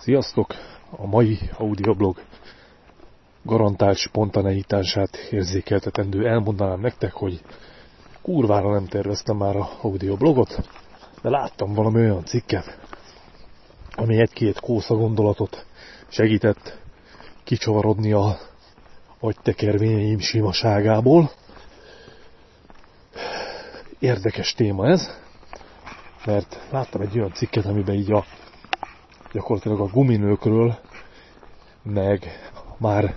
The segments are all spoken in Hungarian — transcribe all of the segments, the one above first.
Sziasztok! A mai audioblog garantált spontaneitását érzékeltetendő elmondanám nektek, hogy kurvára nem terveztem már a audioblogot, de láttam valami olyan cikket, ami egy-két kósza gondolatot segített kicsavarodni a agytekervényeim simaságából. Érdekes téma ez, mert láttam egy olyan cikket, amiben így a gyakorlatilag a guminőkről, meg már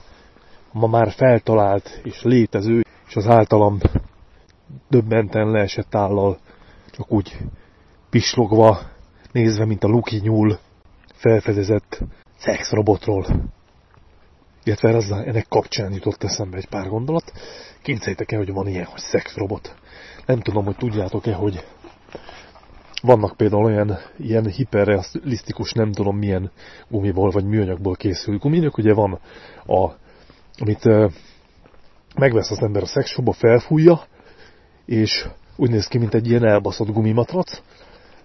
ma már feltalált és létező, és az általam döbbenten leesett állal csak úgy pislogva, nézve, mint a Luki nyúl felfedezett szexrobotról. Illetve az, ennek kapcsán jutott eszembe egy pár gondolat. Képzeljétek el, hogy van ilyen, hogy szexrobot. Nem tudom, hogy tudjátok-e, hogy vannak például olyan ilyen hiperrealisztikus, nem tudom milyen gumiból vagy műanyagból készült guminök. Ugye van, a, amit uh, megvesz az ember a szexshopba, felfújja, és úgy néz ki, mint egy ilyen elbaszott gumimatrac.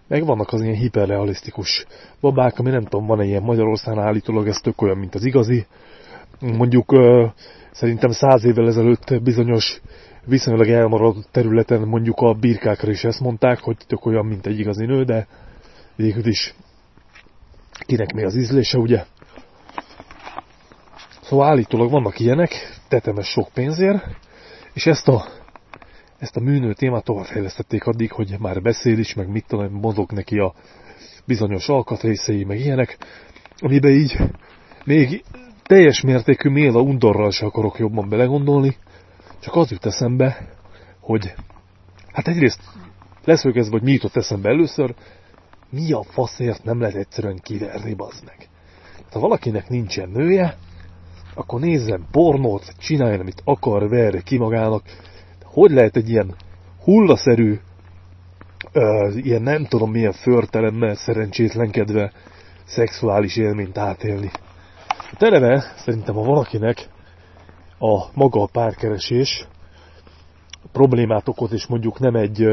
Meg vannak az ilyen hiperrealisztikus babák, ami nem tudom, van-e ilyen Magyarországon állítólag, ez tök olyan, mint az igazi. Mondjuk szerintem száz évvel ezelőtt bizonyos viszonylag elmaradott területen mondjuk a birkákra is ezt mondták, hogy tök olyan, mint egy igazi nő, de végül is kinek mi az ízlése, ugye? Szóval állítólag vannak ilyenek, tetemes sok pénzért, és ezt a, ezt a műnő témát továbbfejlesztették addig, hogy már beszél is, meg mit tudom, mozog neki a bizonyos alkatrészei, meg ilyenek, amiben így még teljes mértékű méla undorral se akarok jobban belegondolni, csak az jut eszembe, hogy hát egyrészt leszögezve, hogy mi jutott eszembe először, mi a faszért nem lehet egyszerűen kiverni, bazd ha valakinek nincsen nője, akkor nézzen pornót, csináljon, amit akar, verje ki magának. Hogy lehet egy ilyen hullaszerű, uh, ilyen nem tudom milyen förtelemmel szerencsétlenkedve szexuális élményt átélni. Hát eleve szerintem, ha valakinek a maga a párkeresés problémát okoz, és mondjuk nem egy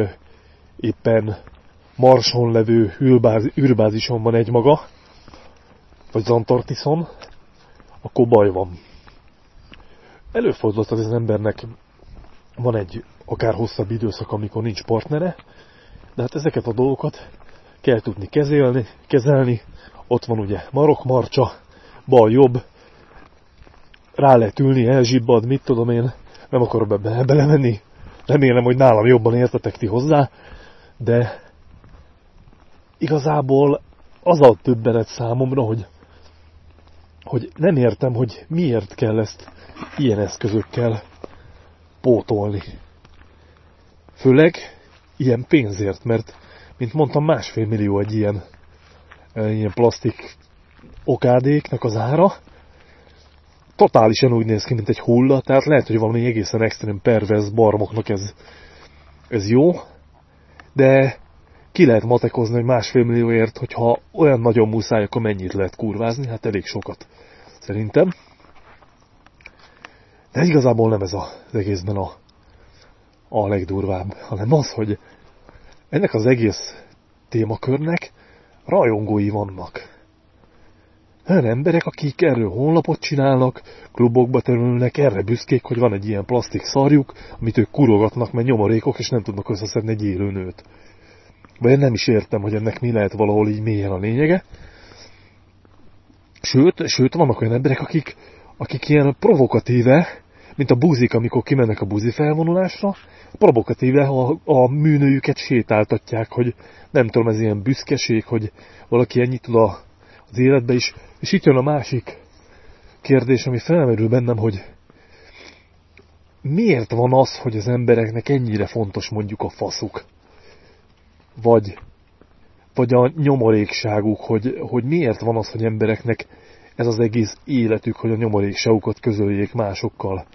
éppen Marson levő űrbázison van egy maga, vagy Zantartiszon, akkor baj van. Előfordulhat az, az embernek van egy akár hosszabb időszak, amikor nincs partnere, de hát ezeket a dolgokat kell tudni kezelni, kezelni. Ott van ugye marok marcsa, bal jobb, rá lehet ülni, elzsibbad, mit tudom én, nem akarok ebbe belemenni, remélem, hogy nálam jobban értetek ti hozzá, de igazából az a többenet számomra, hogy, hogy nem értem, hogy miért kell ezt ilyen eszközökkel pótolni. Főleg ilyen pénzért, mert, mint mondtam, másfél millió egy ilyen, ilyen plastik okádéknak az ára, totálisan úgy néz ki, mint egy hulla, tehát lehet, hogy valami egészen extrém pervez barmoknak ez, ez jó, de ki lehet matekozni, hogy másfél millióért, hogyha olyan nagyon muszáj, akkor mennyit lehet kurvázni, hát elég sokat, szerintem. De igazából nem ez az egészben a, a legdurvább, hanem az, hogy ennek az egész témakörnek rajongói vannak. Olyan emberek, akik erről honlapot csinálnak, klubokba terülnek, erre büszkék, hogy van egy ilyen plastik szarjuk, amit ők kurogatnak, mert nyomorékok, és nem tudnak összeszedni egy élő nőt. Vagy én nem is értem, hogy ennek mi lehet valahol így mélyen a lényege. Sőt, sőt vannak olyan emberek, akik, akik ilyen provokatíve, mint a buzik, amikor kimennek a buzi felvonulásra, provokatíve a, a műnőjüket sétáltatják, hogy nem tudom, ez ilyen büszkeség, hogy valaki ennyit tud a az életbe is. És itt jön a másik kérdés, ami felmerül bennem, hogy miért van az, hogy az embereknek ennyire fontos mondjuk a faszuk? Vagy, vagy a nyomorékságuk, hogy, hogy miért van az, hogy embereknek ez az egész életük, hogy a nyomorékságukat közöljék másokkal.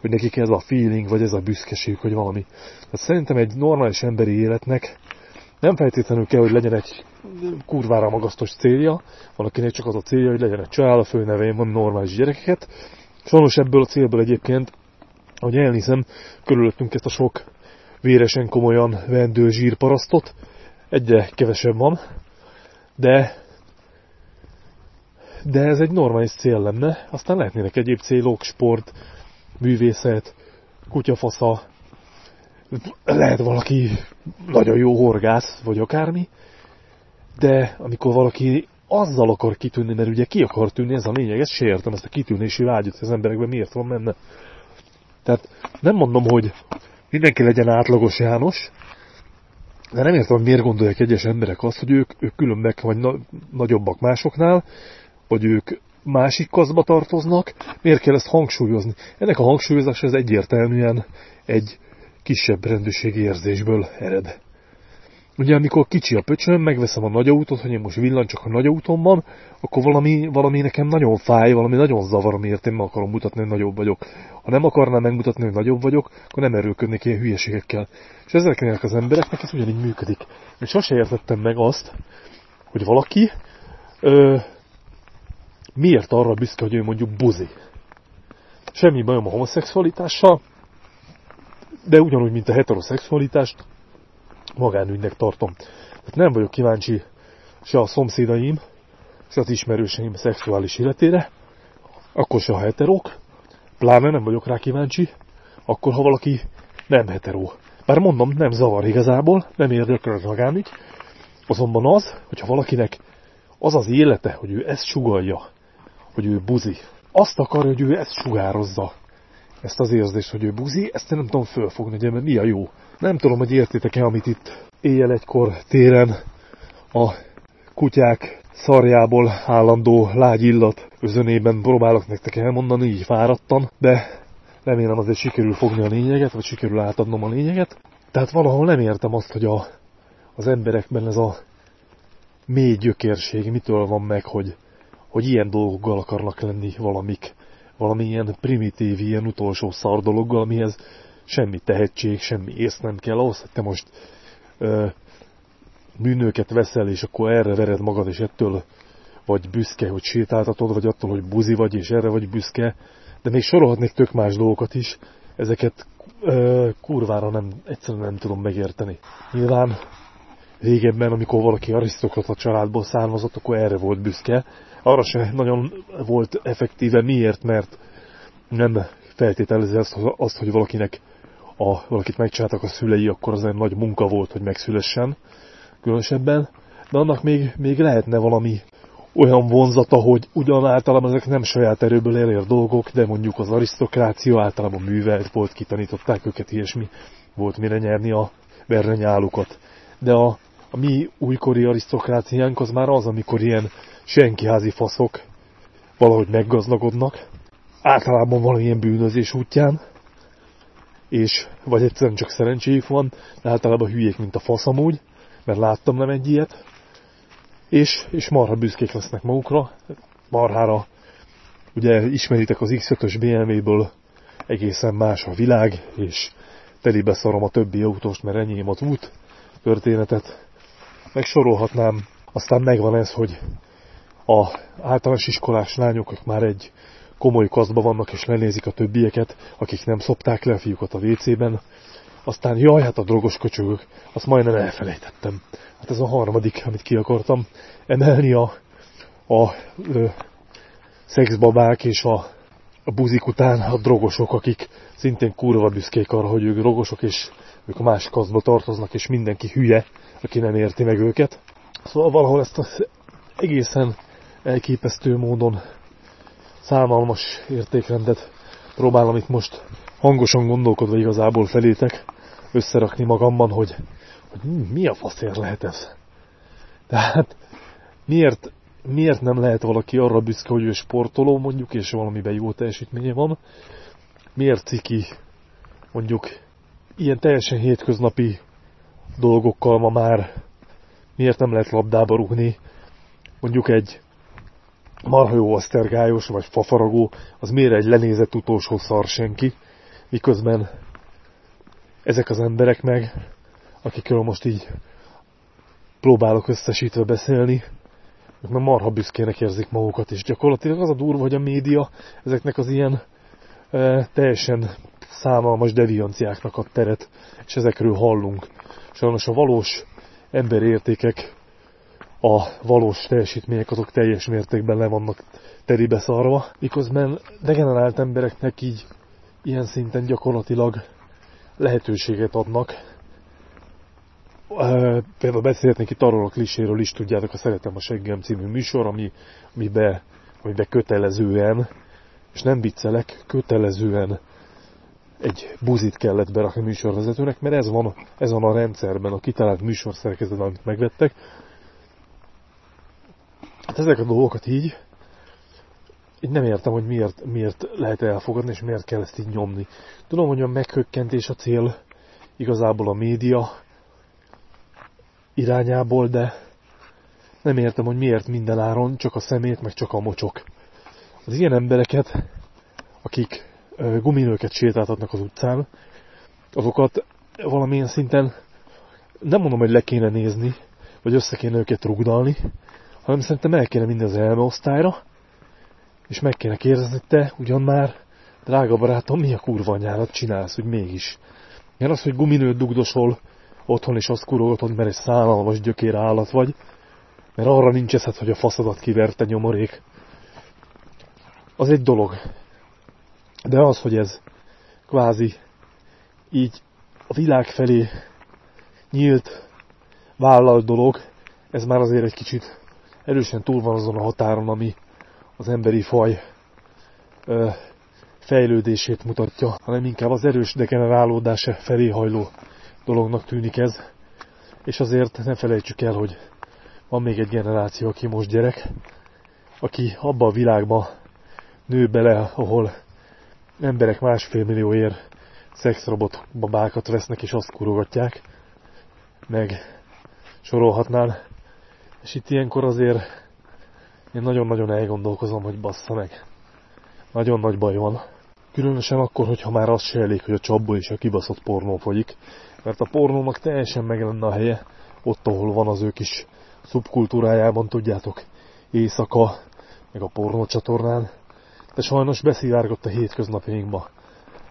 Hogy nekik ez a feeling, vagy ez a büszkeség, hogy valami. Tehát szerintem egy normális emberi életnek nem feltétlenül kell, hogy legyen egy kurvára magasztos célja, valakinek csak az a célja, hogy legyen egy család, a főnevén van normális gyerekeket. Sajnos ebből a célból egyébként, ahogy elnézem, körülöttünk ezt a sok véresen komolyan vendő zsírparasztot, egyre kevesebb van, de de ez egy normális cél lenne, aztán lehetnének egyéb célok, sport, művészet, kutyafasza, lehet valaki nagyon jó horgász, vagy akármi, de amikor valaki azzal akar kitűnni, mert ugye ki akar tűnni, ez a lényeg, ezt se értem, ezt a kitűnési vágyat az emberekben miért van menne. Tehát nem mondom, hogy mindenki legyen átlagos János, de nem értem, hogy miért gondolják egyes emberek azt, hogy ők, ők különbek vagy na, nagyobbak másoknál, vagy ők másik kaszba tartoznak, miért kell ezt hangsúlyozni? Ennek a hangsúlyozása az egyértelműen egy kisebb rendőrségi érzésből ered. Ugye amikor kicsi a pöcsön, megveszem a nagy autót, hogy én most csak a nagy autón van, akkor valami, valami nekem nagyon fáj, valami nagyon zavar, amiért én meg akarom mutatni, hogy nagyobb vagyok. Ha nem akarnám megmutatni, hogy nagyobb vagyok, akkor nem erőlködnék ilyen hülyeségekkel. És ezeknek az embereknek ez ugyanígy működik. És sose értettem meg azt, hogy valaki ö, miért arra büszke, hogy ő mondjuk buzi. Semmi bajom a homoszexualitással, de ugyanúgy, mint a heteroszexualitást, magánügynek tartom. Tehát nem vagyok kíváncsi se a szomszédaim, se az ismerőseim szexuális életére, akkor se a heterók, pláne nem vagyok rá kíváncsi, akkor ha valaki nem heteró. Bár mondom, nem zavar igazából, nem érdekel az magánügy, azonban az, hogyha valakinek az az élete, hogy ő ezt sugalja, hogy ő buzi, azt akarja, hogy ő ezt sugározza, ezt az érzést, hogy ő buzi, ezt nem tudom fölfogni, hogy mi a jó. Nem tudom, hogy értitek-e, amit itt éjjel egykor téren a kutyák szarjából állandó lágy illat özönében próbálok nektek elmondani, így fáradtan, de remélem azért sikerül fogni a lényeget, vagy sikerül átadnom a lényeget. Tehát valahol nem értem azt, hogy a, az emberekben ez a mély gyökérség mitől van meg, hogy, hogy ilyen dolgokkal akarnak lenni valamik, valami ilyen primitív, ilyen utolsó szar dologgal, amihez semmi tehetség, semmi ész nem kell ahhoz, hogy te most ö, műnőket veszel, és akkor erre vered magad, és ettől vagy büszke, hogy sétáltatod, vagy attól, hogy buzi vagy, és erre vagy büszke. De még sorolhatnék tök más dolgokat is, ezeket ö, kurvára nem, egyszerűen nem tudom megérteni. Nyilván régebben, amikor valaki arisztokrata családból származott, akkor erre volt büszke. Arra se nagyon volt effektíve. Miért? Mert nem feltételezi azt, azt hogy valakinek a, valakit megcsináltak a szülei, akkor az egy nagy munka volt, hogy megszülessen különösebben, de annak még, még lehetne valami olyan vonzata, hogy ugyan általában ezek nem saját erőből elér dolgok, de mondjuk az arisztokrácia általában művelt volt, kitanították őket, ilyesmi volt mire nyerni a verrenyálukat. De a, a mi újkori arisztokráciánk az már az, amikor ilyen senkiházi faszok valahogy meggazdagodnak, általában valamilyen bűnözés útján, és vagy egyszerűen csak szerencséjük van, de általában hülyék, mint a fasz amúgy, mert láttam nem egy ilyet, és, és marha büszkék lesznek magukra, marhára, ugye ismeritek az X5-ös BMW-ből egészen más a világ, és telibe szarom a többi autóst, mert enyém az út történetet. Megsorolhatnám, aztán megvan ez, hogy a általános iskolás lányok már egy komoly kasztba vannak, és lenézik a többieket, akik nem szopták le a fiúkat a WC-ben. Aztán jaj, hát a drogos köcsögök, azt majdnem elfelejtettem. Hát ez a harmadik, amit ki akartam emelni a, a a szexbabák és a, a buzik után a drogosok, akik szintén kurva büszkék arra, hogy ők drogosok, és ők a másik kasztba tartoznak, és mindenki hülye, aki nem érti meg őket. Szóval valahol ezt az egészen elképesztő módon szálmalmas értékrendet próbálom itt most hangosan gondolkodva igazából felétek összerakni magamban, hogy, hogy mi a faszért lehet ez. Tehát miért, miért nem lehet valaki arra büszke, hogy ő sportoló mondjuk, és valamiben jó teljesítménye van? Miért ciki mondjuk ilyen teljesen hétköznapi dolgokkal ma már miért nem lehet labdába rúgni? Mondjuk egy marha jó asztergályos, vagy fafaragó, az miért egy lenézett utolsó szar senki, miközben ezek az emberek meg, akikről most így próbálok összesítve beszélni, ők meg marha büszkének érzik magukat, és gyakorlatilag az a durva, hogy a média ezeknek az ilyen e, teljesen számalmas devianciáknak ad teret, és ezekről hallunk. Sajnos a valós emberértékek a valós teljesítmények azok teljes mértékben le vannak teribe szarva, miközben degenerált embereknek így ilyen szinten gyakorlatilag lehetőséget adnak. Például beszélhetnék itt arról a kliséről is, tudjátok, a Szeretem a Seggem című műsor, ami, amibe, amibe kötelezően, és nem viccelek, kötelezően egy buzit kellett berakni műsorvezetőnek, mert ez van, ez van a rendszerben, a kitalált műsorszerkezetben, amit megvettek. Hát ezek a dolgokat így, így nem értem, hogy miért, miért lehet elfogadni, és miért kell ezt így nyomni. Tudom, hogy a meghökkentés a cél igazából a média irányából, de nem értem, hogy miért minden áron csak a szemét, meg csak a mocsok. Az ilyen embereket, akik guminőket sétáltatnak az utcán, azokat valamilyen szinten nem mondom, hogy le kéne nézni, vagy össze kéne őket rugdalni, hanem szerintem el kéne minden az elmeosztályra, és meg kéne kérdezni, te ugyan már, drága barátom, mi a kurva anyárat csinálsz, hogy mégis. Mert az, hogy guminőt dugdosol otthon, és azt kurogatod, mert egy szállalmas gyökér állat vagy, mert arra nincs eszed, hogy a faszadat kiverte nyomorék. Az egy dolog. De az, hogy ez kvázi így a világ felé nyílt, vállalt dolog, ez már azért egy kicsit erősen túl van azon a határon, ami az emberi faj ö, fejlődését mutatja, hanem inkább az erős degenerálódás felé hajló dolognak tűnik ez. És azért ne felejtsük el, hogy van még egy generáció, aki most gyerek, aki abba a világba nő bele, ahol emberek másfél millióért szexrobot babákat vesznek és azt kurogatják, meg sorolhatnál. És itt ilyenkor azért én nagyon-nagyon elgondolkozom, hogy bassza meg. Nagyon nagy baj van. Különösen akkor, hogyha már az se elég, hogy a csapból is a kibaszott pornó folyik. Mert a pornónak teljesen meg lenne a helye, ott, ahol van az ő kis szubkultúrájában, tudjátok, éjszaka, meg a pornó csatornán. De sajnos beszivárgott a hétköznapjainkba.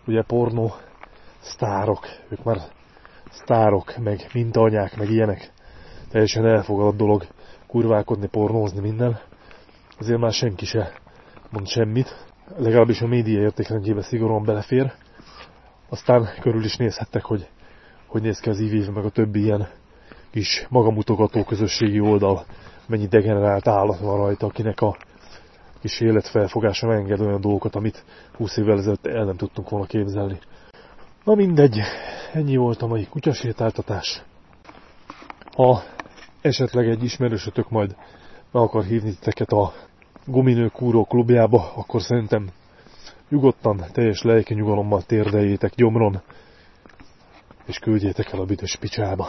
Ugye pornó sztárok, ők már sztárok, meg mintanyák, meg ilyenek. Teljesen elfogadott dolog kurválkodni, pornózni, minden azért már senki se mond semmit, legalábbis a média értékrendjébe szigorúan belefér. Aztán körül is nézhettek, hogy hogy néz ki az IVV, meg a többi ilyen kis magamutogató közösségi oldal, mennyi degenerált állat van rajta, akinek a kis életfelfogása enged olyan dolgokat, amit 20 évvel ezelőtt el nem tudtunk volna képzelni. Na mindegy, ennyi volt a mai kutyasétáltatás. Ha esetleg egy ismerősötök majd meg akar hívni titeket a guminő kúró klubjába, akkor szerintem nyugodtan, teljes lelki nyugalommal térdeljétek gyomron, és küldjétek el a büdös picsába.